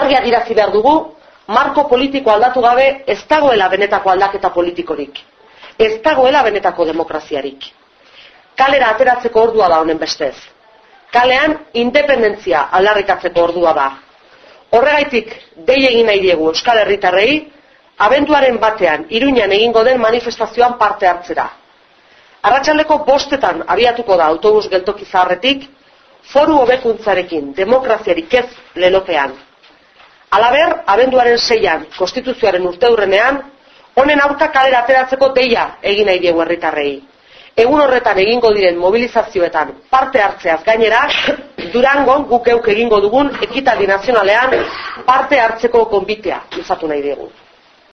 argi adirazi behar dugu, marko politiko aldatu gabe ez dagoela benetako aldaketa politikorik. Ez dagoela benetako demokraziarik. Kalera ateratzeko ordua da honen bestez. Kalean independentzia aldarrikatzeko ordua da. Horregaitik dei egin nahi diegu Euskal Herritarrei, abenduaren batean Iruñan egingo den manifestazioan parte hartzera. Arratxaldeko bostetan abiatuko da autobus geltoki zaharretik, foru hobekuntzarekin demokraziarik ez lelopean. Alaber, abenduaren seian, konstituzioaren urteurrenean, honen aurka kalera ateratzeko deia egin nahi diegu herritarrei. Egun horretan egingo diren mobilizazioetan parte hartzeaz gainera, Durangon guk euk egingo dugun ekitaldi nazionalean parte hartzeko konbitea izatu nahi diegu.